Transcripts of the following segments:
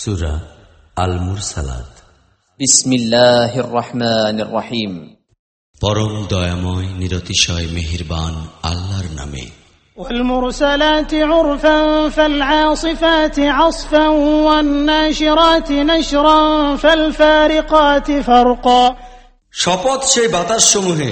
সুরা আল মুরসালাত বিসমিল্লাহ রহমান রহিম পরম দয়াময় নিরতিশয় মেহেরবান আল্লাহর নামে والمرسلات عرفا فالعاصفات عصفا والناشرات نشرا فالفارقات فرقا শপথ সেই বাতাসসমূহে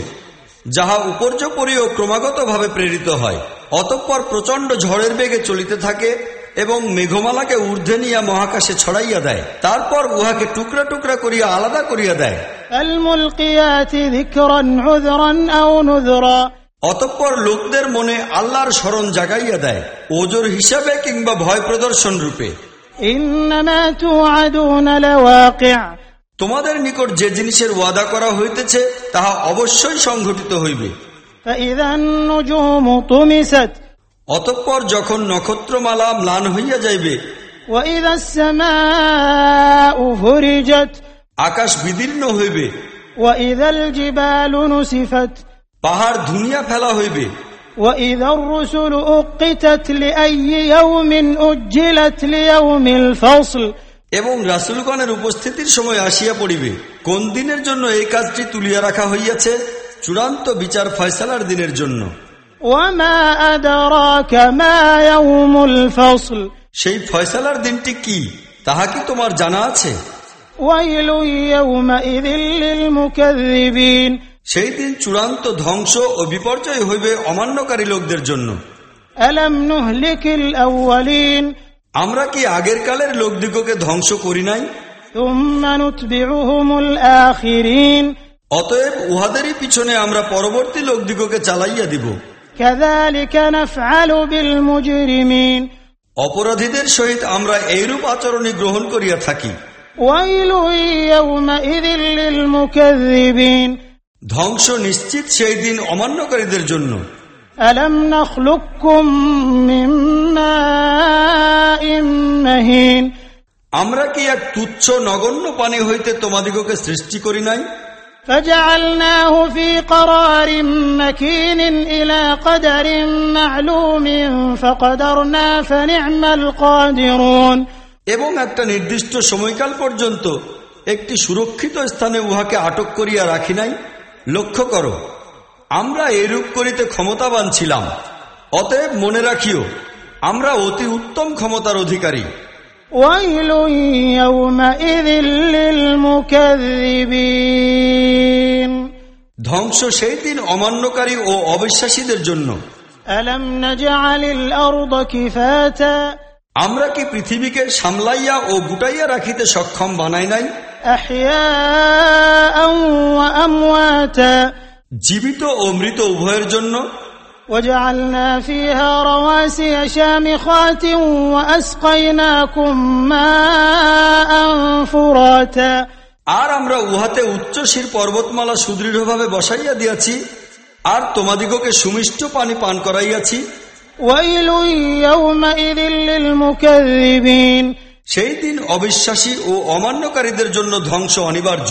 যাহা উপর্যপরীয় ক্রমাগতভাবে প্রেরিত হয় অতঃপর প্রচণ্ড ঝড়ের বেগে চলিতে থাকে এবং মেঘমালাকে ঊর্ধ্বে নিয়ে মহাকাশে ছড়াইয়া দেয় তারপর উহাকে টুকরা টুকরা করিয়া আলাদা করিয়া দেয় فالملقيات ذكرا عذرا أو نذرا অতঃপর লোকদের মনে আল্লাহর স্মরণ জাগাইয়া দেয় ওজোর হিসাবে কিংবা ভয় প্রদর্শন রূপে إنما توعدون لواقع তোমাদের নিকট যে জিনিসের ওয়াদা করা হইতেছে তাহা অবশ্যই সংঘটিত হইবে فإذا النجوم طمست অতঃপর যখন নক্ষত্রমালা ম্লান হইয়া যাইবে وإذا السماء فرجت আকাশ বিদীর্ণ হইবে وإذا الجبال نسفت পাহাড় ধুনিয়া ফেলা হইবে وإذا الرسل أقتت لأي يوم أجلت ليوم الفصل এবং রাসুলগণের উপস্থিতির সময় আসিয়া পড়িবে কোন দিনের জন্য এই কাজটি তুলিয়া রাখা হইয়াছে চূড়ান্ত বিচার ফয়সালার দিনের জন্য সেই ফয়সালার দিনটি কি? তাহা কি তোমার জানা আছে? সেই দিন চূড়ান্ত ধ্বংস ও বিপর্যয় হইবে অমান্যকারী লোকদের জন্য। আমরা কি আগের কালের লোকদিগকে ধ্বংস করি নাই? অতএব উহাদেরই পিছনে আমরা পরবর্তী লোকদিগকে চালাইয়া দিব। অপরাধীদের সহিত আমরা এইরূপ আচরণই গ্রহণ করিয়া থাকি ويل يومئذ للمكذبين ধ্বংস নিশ্চিত সেই দিন অমান্যকারীদের জন্য ألم نخلقكم من ماء مهين আমরা কি এক তুচ্ছ নগণ্য পানি হইতে তোমাদিগকে সৃষ্টি করি নাই فجعلناه في قرار مكين إلى قدر معلوم فقدرنا فنعم القادرون এবং একটা নির্দিষ্ট সময়কাল পর্যন্ত একটি সুরক্ষিত স্থানে উহাকে আটক করিয়া রাখি নাই লক্ষ্য করো আমরা এরূপ করিতে ক্ষমতাবান ছিলাম অতএব মনে রাখিও আমরা অতি উত্তম ক্ষমতার অধিকারী ويل يومئذ للمكذبين ধ্বংস সেই দিন অমান্যকারী ও অবিশ্বাসীদের জন্য ألم نجعل الأرض كفاتا আমরা কি পৃথিবীকে সামলাইয়া ও গুটাইয়া রাখিতে সক্ষম বানাই নাই أحياء وأمواتا জীবিত ও মৃত উভয়ের জন্য وجعلنا فيها رواسي شامخات وأسقيناكم ماء فراتا আর আমরা উহাতে উচ্চশীর পর্বতমালা সুদৃঢ়ভাবে বসাইয়া দিয়াছি আর তোমাদিগকে সুমিষ্ট পানি পান করাইয়াছি ويل يومئذ للمكذبين সেই দিন অবিশ্বাসী ও অমান্যকারীদের জন্য ধ্বংস অনিবার্য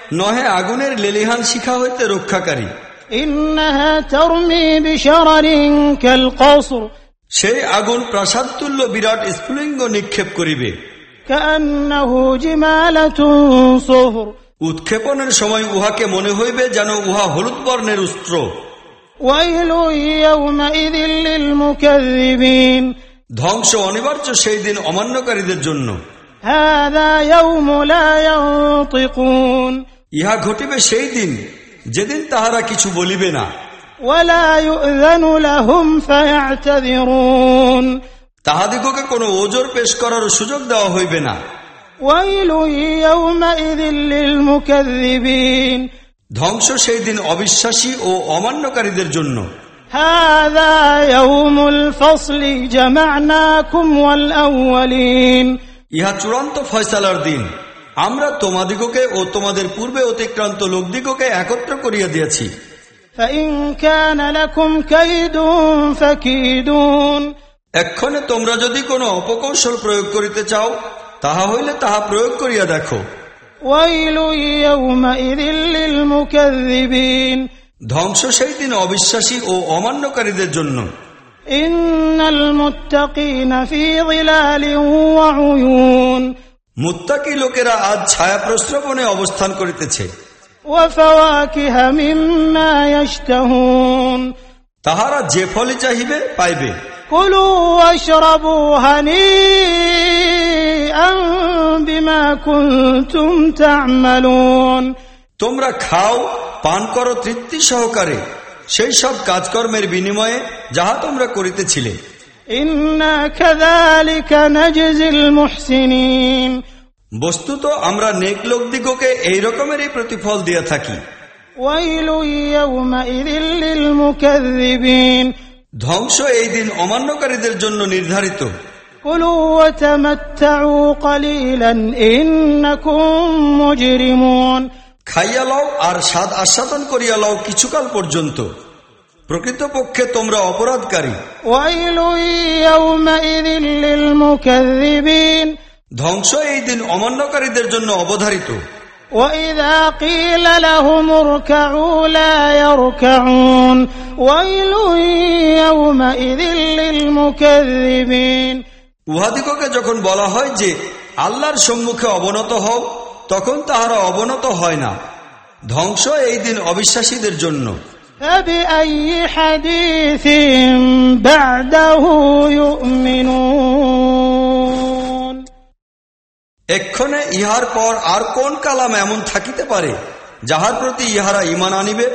নহে আগুনের লেলিহান শিখা হইতে রক্ষাকারী إنها ترمي بشرر كالقصر সেই আগুন প্রাসাদ তুল্য বিরাট স্ফুলিঙ্গ নিক্ষেপ করিবে كأنه جمالة صفر উৎক্ষেপণের সময় উহাকে মনে হইবে যেন উহা হলুদ বর্ণের উস্ত্র ويل يومئذ للمكذبين ধ্বংস অনিবার্য সেই দিন অমান্যকারীদের জন্য هذا يوم لا ينطقون ইহা ঘটিবে সেই দিন যেদিন তাহারা কিছু বলিবে না। তাহাদিগকে কোনো ওজোর পেশ করার সুযোগ দেওয়া হইবে না। ধ্বংস সেই দিন অবিশ্বাসী ও অমান্যকারীদের জন্য। ইহা চূড়ান্ত ফয়সালার দিন। আমরা তোমাদিগকে ও তোমাদের পূর্বে অতিক্রান্ত লোকদিগকে একত্র করিয়া দিয়েছি। এক্ষণে তোমরা যদি কোনো অপকৌশল প্রয়োগ করিতে চাও তাহা হইলে তাহা প্রয়োগ করিয়া দেখো। ধ্বংস সেই দিন অবিশ্বাসী ও অমান্যকারীদের জন্য। ইন্নাল মুত্তাকিনা ফি যিলালিন ওয়া উয়ুন মুত্তাকি লোকেরা আজ ছায়া প্রশ্রবণে অবস্থান করিতেছে। তাহারা যে ফলে চাহিবে পাইবে। তোমরা খাও পান করো তৃপ্তি সহকারে। সেই সব কাজকর্মের বিনিময়ে যাহা তোমরা করিতেছিলে। বস্তুত আমরা নেক লোকদিগকে এই রকমেরই প্রতিফল দিয়ে থাকি। ধ্বংস এই দিন অমান্যকারীদের জন্য নির্ধারিত। খাইয়া লও আর স্বাদ আস্বাদন করিয়া লও কিছুকাল পর্যন্ত। প্রকৃতপক্ষে তোমরা অপরাধকারী ويل يومئذ للمكذبين ধ্বংস এই দিন অমান্যকারীদের জন্য অবধারিত وإذا قيل لهم اركعوا لا يركعون ويل يومئذ للمكذبين উহাদিগকে যখন বলা হয় যে আল্লাহর সম্মুখে অবনত হও তখন তাহারা অবনত হয় না ধ্বংস এই দিন অবিশ্বাসীদের জন্য فبأي حديث بعده يؤمنون এক্ষণে ইহার পর আর কোন কালাম এমন থাকিতে পারে যাহার প্রতি ইহারা ইমান আনিবে